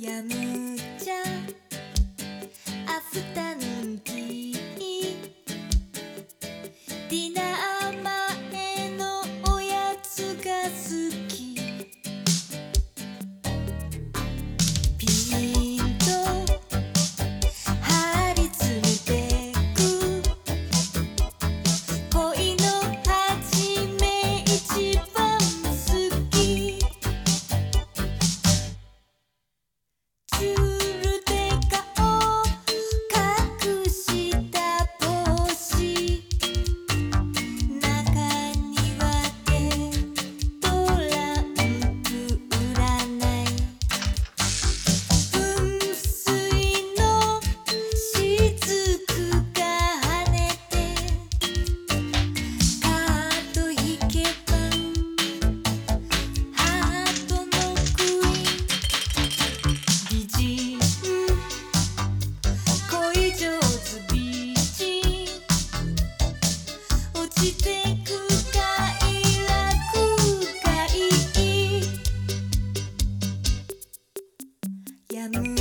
Yeah, me. やむ